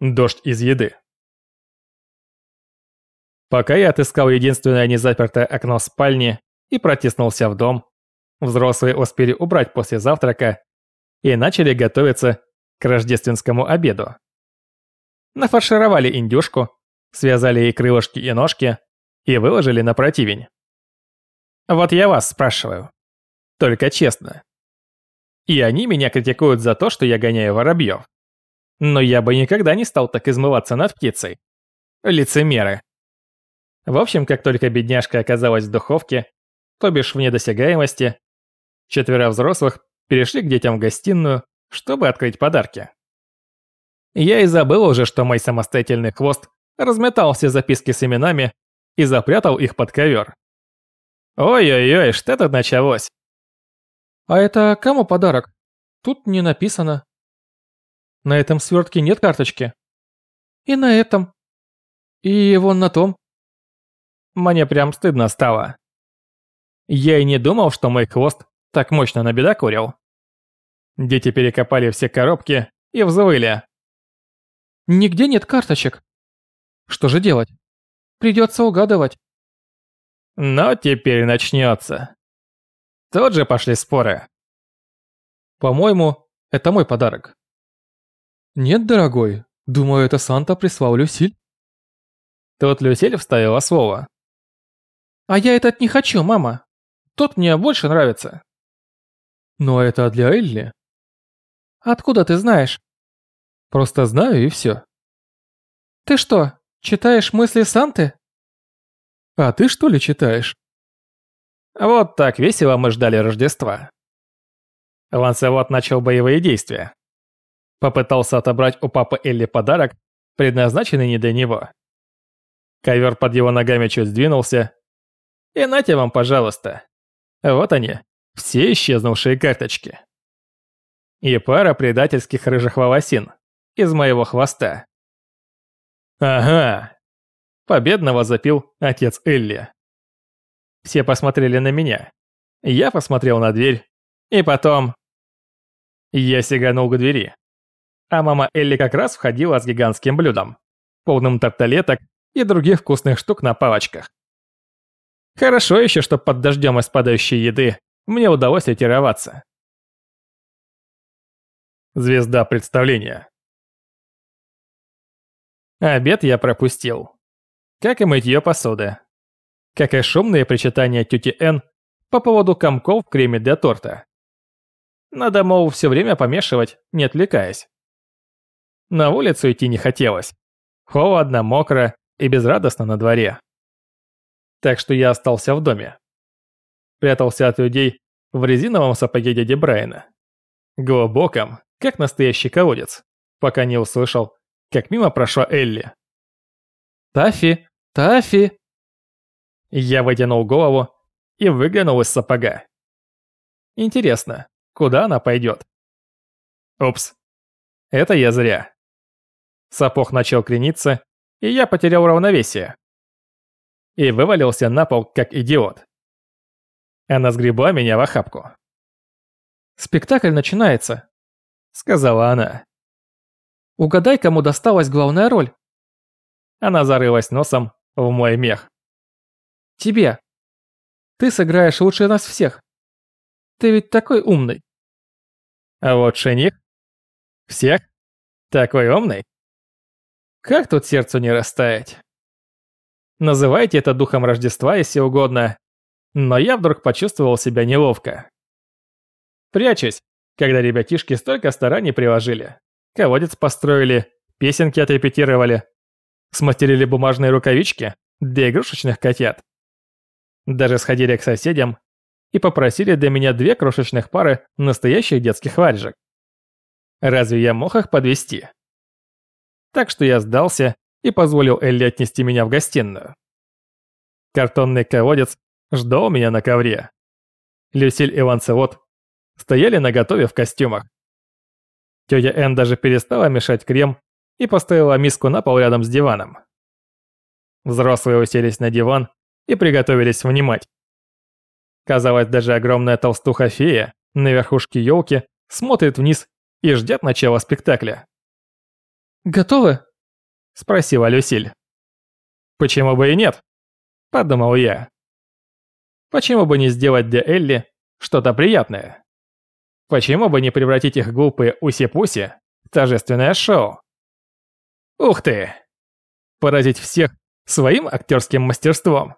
Дождь из еды. Пока я отыскал единственное незапертое окно спальни и протиснулся в дом, взрослые успели убрать после завтрака и начали готовиться к рождественскому обеду. Нафаршировали индюшку, связали ей крылышки и ножки и выложили на противень. Вот я вас спрашиваю. Только честно. И они меня критикуют за то, что я гоняю воробьев. Но я бы никогда не стал так измываться над птицей. Лицемеры. В общем, как только бедняжка оказалась в духовке, то бишь вне досягаемости, четверо взрослых перешли к детям в гостиную, чтобы открыть подарки. Я и забыл уже, что мой самостоятельный хвост разметал все записки с именами и запрятал их под ковер. Ой-ой-ой, что тут началось? А это кому подарок? Тут не написано. На этом свертке нет карточки. И на этом. И вон на том. Мне прям стыдно стало. Я и не думал, что мой хвост так мощно набедокурил. Дети перекопали все коробки и взвыли. Нигде нет карточек. Что же делать? Придется угадывать. Но теперь начнется. Тут же пошли споры. По-моему, это мой подарок. Нет, дорогой, думаю, это Санта прислал Люсиль. Тут Люсиль вставила слово. А я этот не хочу, мама. Тот мне больше нравится. Но это для Элли. Откуда ты знаешь? Просто знаю и все. Ты что, читаешь мысли Санты? А ты что ли читаешь? Вот так весело мы ждали Рождества. Ланселот начал боевые действия. Попытался отобрать у папы Элли подарок, предназначенный не для него. Ковер под его ногами чуть сдвинулся. И нате вам, пожалуйста. Вот они, все исчезнувшие карточки. И пара предательских рыжих волосин из моего хвоста. Ага. Победного запил отец Элли. Все посмотрели на меня. Я посмотрел на дверь. И потом... Я сиганул к двери а мама Элли как раз входила с гигантским блюдом, полным тарталеток и других вкусных штук на палочках. Хорошо еще, что под дождем из падающей еды мне удалось ретироваться. Звезда представления. Обед я пропустил. Как и мытье посуды. Как и шумные причитания тети Н по поводу комков в креме для торта. Надо, мол, все время помешивать, не отвлекаясь. На улицу идти не хотелось. Холодно, мокро и безрадостно на дворе. Так что я остался в доме. Прятался от людей в резиновом сапоге дяди Брайана. Глубоком, как настоящий колодец, пока не услышал, как мимо прошла Элли. «Таффи! Таффи!» Я вытянул голову и выглянул из сапога. Интересно, куда она пойдет? Упс, это я зря. Сапог начал крениться, и я потерял равновесие. И вывалился на пол, как идиот. Она сгребла меня в охапку. «Спектакль начинается», — сказала она. «Угадай, кому досталась главная роль». Она зарылась носом в мой мех. «Тебе. Ты сыграешь лучше нас всех. Ты ведь такой умный». «А вот жених? Всех? Такой умный?» Как тут сердцу не растаять? Называйте это духом Рождества, если угодно, но я вдруг почувствовал себя неловко. Прячусь, когда ребятишки столько стараний приложили. Колодец построили, песенки отрепетировали, смастерили бумажные рукавички для игрушечных котят. Даже сходили к соседям и попросили для меня две крошечных пары настоящих детских варежек. Разве я мог их подвести? Так что я сдался и позволил Элли отнести меня в гостиную. Картонный колодец ждал меня на ковре. Люсиль и Ланцелот стояли наготове в костюмах. Тетя Энн даже перестала мешать крем и поставила миску на пол рядом с диваном. Взрослые уселись на диван и приготовились внимать. Казалось, даже огромная толстуха-фея на верхушке елки смотрит вниз и ждет начала спектакля. «Готовы?» Спросила Люсиль. Почему бы и нет? Подумал я. Почему бы не сделать для Элли что-то приятное? Почему бы не превратить их глупые уси-пуси в торжественное шоу? Ух ты! Поразить всех своим актерским мастерством.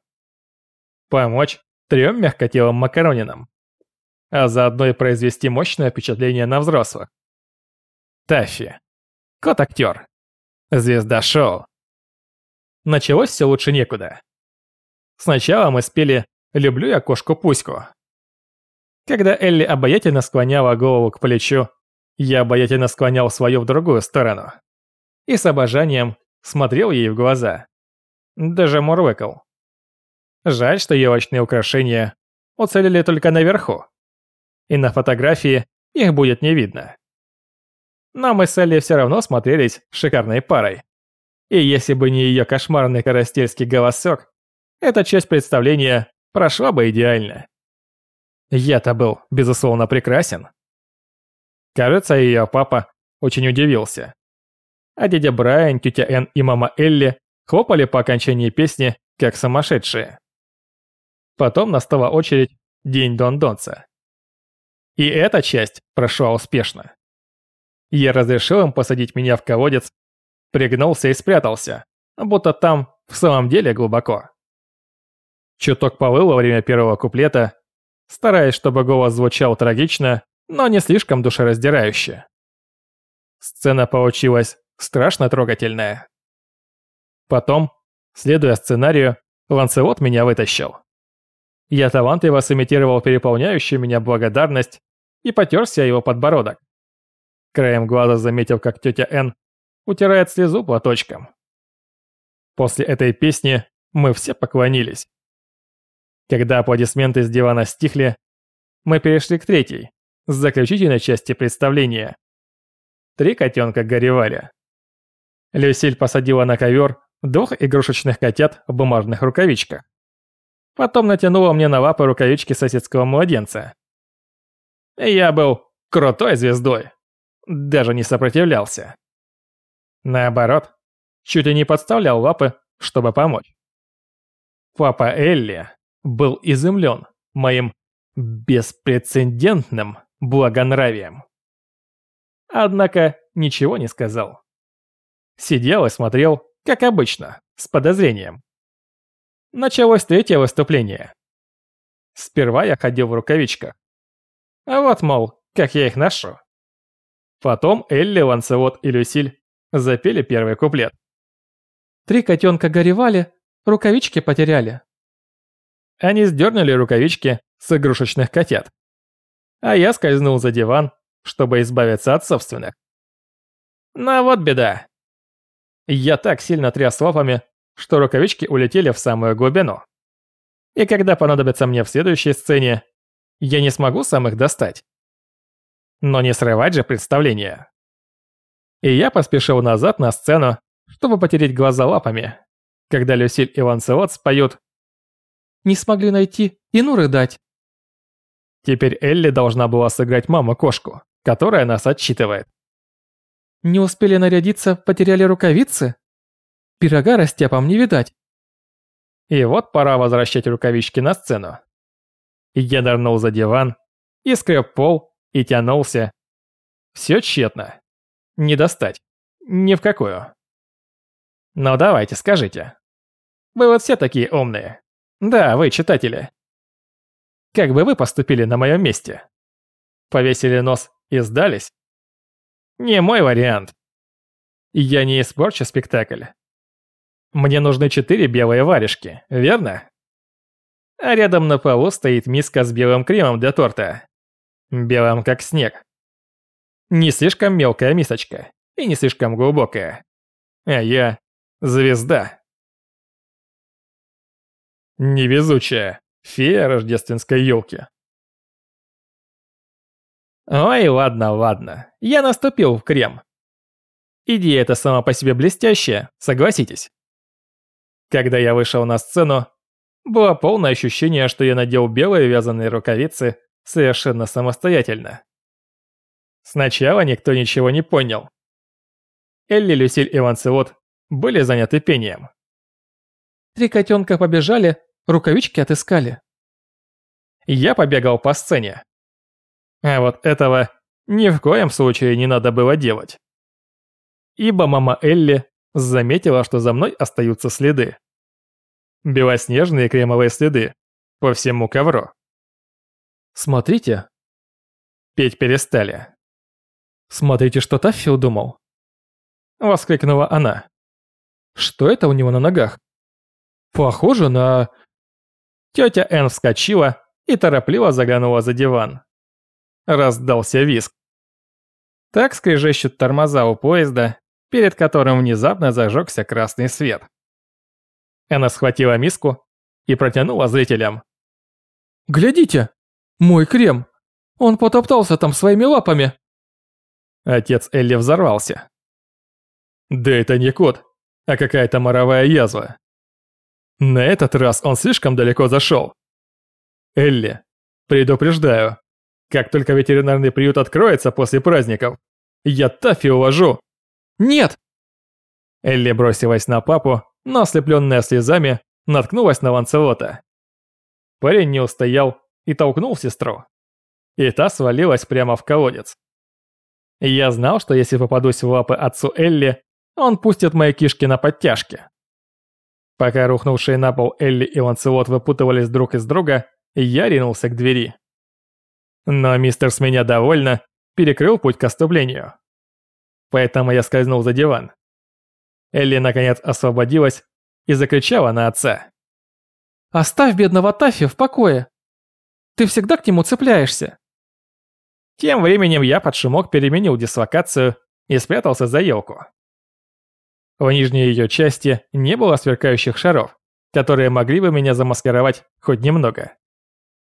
Помочь трем мягкотелым макаронинам. А заодно и произвести мощное впечатление на взрослых. Таффи. Кот-актер. Звезда шоу. Началось все лучше некуда. Сначала мы спели «Люблю я кошку-пуську». Когда Элли обаятельно склоняла голову к плечу, я обаятельно склонял свою в другую сторону. И с обожанием смотрел ей в глаза. Даже мурлыкал. Жаль, что елочные украшения уцелели только наверху. И на фотографии их будет не видно. Но мы с Элли все равно смотрелись шикарной парой. И если бы не ее кошмарный карастельский голосок, эта часть представления прошла бы идеально. Я-то был, безусловно, прекрасен. Кажется, ее папа очень удивился. А дядя Брайан, тетя Энн и мама Элли хлопали по окончании песни, как сумасшедшие. Потом настала очередь День Дон Донца. И эта часть прошла успешно. Я разрешил им посадить меня в колодец, пригнулся и спрятался, будто там в самом деле глубоко. Чуток повыл во время первого куплета, стараясь, чтобы голос звучал трагично, но не слишком душераздирающе. Сцена получилась страшно трогательная. Потом, следуя сценарию, Ланцелот меня вытащил. Я талантливо сымитировал переполняющую меня благодарность и потерся его подбородок. Краем глаза заметил, как тетя Н утирает слезу платочком. После этой песни мы все поклонились. Когда аплодисменты с дивана стихли, мы перешли к третьей, заключительной части представления. Три котенка горевали. Люсиль посадила на ковер двух игрушечных котят в бумажных рукавичках. Потом натянула мне на лапы рукавички соседского младенца. Я был крутой звездой даже не сопротивлялся. Наоборот, чуть ли не подставлял лапы, чтобы помочь. Папа Элли был изумлен моим беспрецедентным благонравием. Однако ничего не сказал. Сидел и смотрел, как обычно, с подозрением. Началось третье выступление. Сперва я ходил в рукавичках. А вот, мол, как я их ношу. Потом Элли, Ланселот и Люсиль запели первый куплет. Три котенка горевали, рукавички потеряли. Они сдернули рукавички с игрушечных котят. А я скользнул за диван, чтобы избавиться от собственных. Но вот беда. Я так сильно тряс лапами, что рукавички улетели в самую глубину. И когда понадобится мне в следующей сцене, я не смогу сам их достать. Но не срывать же представление. И я поспешил назад на сцену, чтобы потереть глаза лапами, когда Люсиль и Ланселот споют «Не смогли найти, и ну рыдать». Теперь Элли должна была сыграть маму-кошку, которая нас отчитывает. «Не успели нарядиться, потеряли рукавицы? Пирога растяпам не видать». И вот пора возвращать рукавички на сцену. Я нырнул за диван и скреб пол, и тянулся. Все тщетно. Не достать. Ни в какую. Но давайте, скажите. Вы вот все такие умные. Да, вы, читатели. Как бы вы поступили на моем месте? Повесили нос и сдались? Не мой вариант. Я не испорчу спектакль. Мне нужны четыре белые варежки, верно? А рядом на полу стоит миска с белым кремом для торта белым как снег. Не слишком мелкая мисочка и не слишком глубокая. А я звезда. Невезучая фея рождественской елки. Ой, ладно, ладно, я наступил в крем. Идея эта сама по себе блестящая, согласитесь. Когда я вышел на сцену, было полное ощущение, что я надел белые вязаные рукавицы совершенно самостоятельно. Сначала никто ничего не понял. Элли, Люсиль и Ланселот были заняты пением. Три котенка побежали, рукавички отыскали. Я побегал по сцене. А вот этого ни в коем случае не надо было делать. Ибо мама Элли заметила, что за мной остаются следы. Белоснежные кремовые следы по всему ковру. Смотрите. Петь перестали. Смотрите, что Таффи удумал. Воскликнула она. Что это у него на ногах? Похоже на... Тетя Энн вскочила и торопливо заглянула за диван. Раздался визг. Так скрежещут тормоза у поезда, перед которым внезапно зажегся красный свет. Она схватила миску и протянула зрителям. «Глядите! Мой крем! Он потоптался там своими лапами!» Отец Элли взорвался. «Да это не кот, а какая-то моровая язва. На этот раз он слишком далеко зашел. Элли, предупреждаю, как только ветеринарный приют откроется после праздников, я Таффи уложу. Нет! Элли бросилась на папу, но ослепленная слезами, наткнулась на Ланцелота. Парень не устоял и толкнул сестру. И та свалилась прямо в колодец. Я знал, что если попадусь в лапы отцу Элли, он пустит мои кишки на подтяжки. Пока рухнувшие на пол Элли и Ланцелот выпутывались друг из друга, я ринулся к двери. Но мистер с меня довольно перекрыл путь к оступлению. Поэтому я скользнул за диван. Элли наконец освободилась и закричала на отца. «Оставь бедного Таффи в покое! Ты всегда к нему цепляешься!» Тем временем я под шумок переменил дислокацию и спрятался за елку. В нижней ее части не было сверкающих шаров, которые могли бы меня замаскировать хоть немного.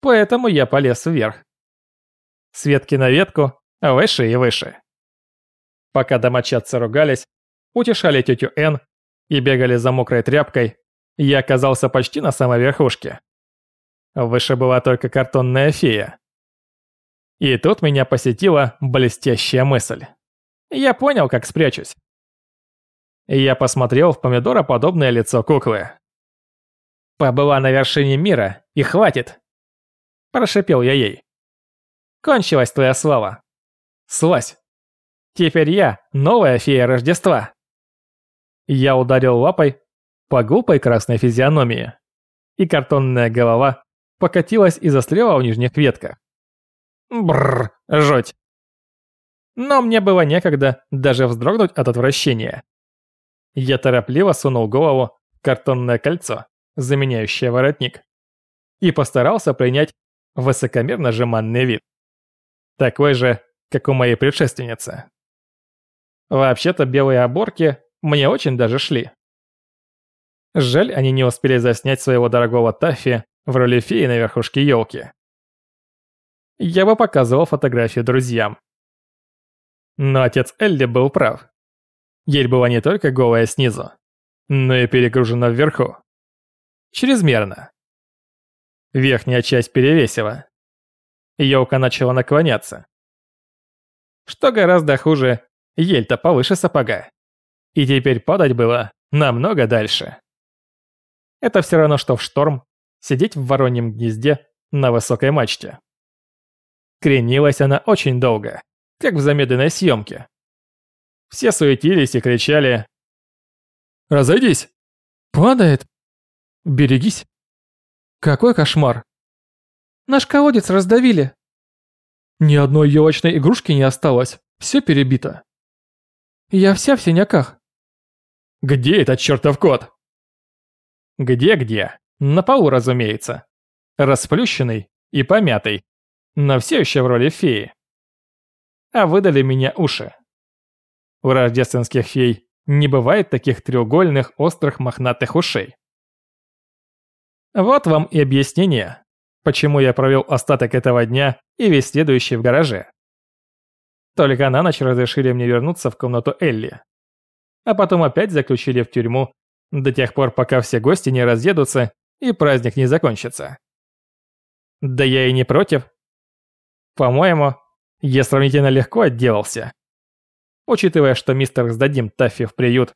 Поэтому я полез вверх. С ветки на ветку, выше и выше. Пока домочадцы ругались, утешали тетю Н и бегали за мокрой тряпкой, я оказался почти на самой верхушке. Выше была только картонная фея. И тут меня посетила блестящая мысль. Я понял, как спрячусь. Я посмотрел в помидороподобное лицо куклы. «Побыла на вершине мира, и хватит!» Прошипел я ей. «Кончилась твоя слава. Слазь! Теперь я новая фея Рождества!» Я ударил лапой по глупой красной физиономии, и картонная голова покатилась и застряла в нижних ветках. Бррр, жуть. Но мне было некогда даже вздрогнуть от отвращения. Я торопливо сунул голову в картонное кольцо, заменяющее воротник, и постарался принять высокомерно жеманный вид. Такой же, как у моей предшественницы. Вообще-то белые оборки мне очень даже шли. Жаль, они не успели заснять своего дорогого Таффи в роли феи на верхушке елки. Я бы показывал фотографию друзьям. Но отец Элли был прав. Ель была не только голая снизу, но и перегружена вверху. Чрезмерно. Верхняя часть перевесила. Елка начала наклоняться. Что гораздо хуже, ель-то повыше сапога. И теперь падать было намного дальше. Это все равно, что в шторм сидеть в вороньем гнезде на высокой мачте. Кренилась она очень долго, как в замедленной съемке. Все суетились и кричали «Разойдись! Падает! Берегись!» Какой кошмар! Наш колодец раздавили. Ни одной елочной игрушки не осталось, все перебито. Я вся в синяках. Где этот чертов кот? Где-где? На полу, разумеется. Расплющенный и помятый, но все еще в роли феи. А выдали меня уши. У рождественских фей не бывает таких треугольных острых мохнатых ушей. Вот вам и объяснение, почему я провел остаток этого дня и весь следующий в гараже. Только на ночь разрешили мне вернуться в комнату Элли. А потом опять заключили в тюрьму до тех пор, пока все гости не разъедутся и праздник не закончится. Да я и не против. По-моему, я сравнительно легко отделался учитывая, что мистер сдадим Таффи в приют,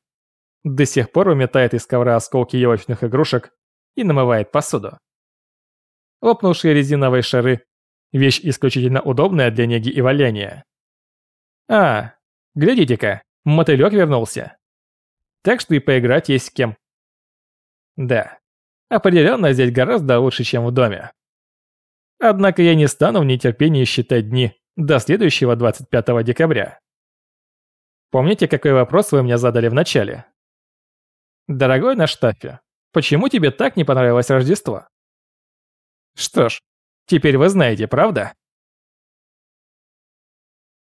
до сих пор уметает из ковра осколки елочных игрушек и намывает посуду. Лопнувшие резиновые шары – вещь исключительно удобная для неги и валяния. А, глядите-ка, мотылек вернулся. Так что и поиграть есть с кем. Да, определенно здесь гораздо лучше, чем в доме. Однако я не стану в нетерпении считать дни до следующего 25 декабря. Помните, какой вопрос вы мне задали в начале? Дорогой наш Таффи, почему тебе так не понравилось Рождество? Что ж, теперь вы знаете, правда?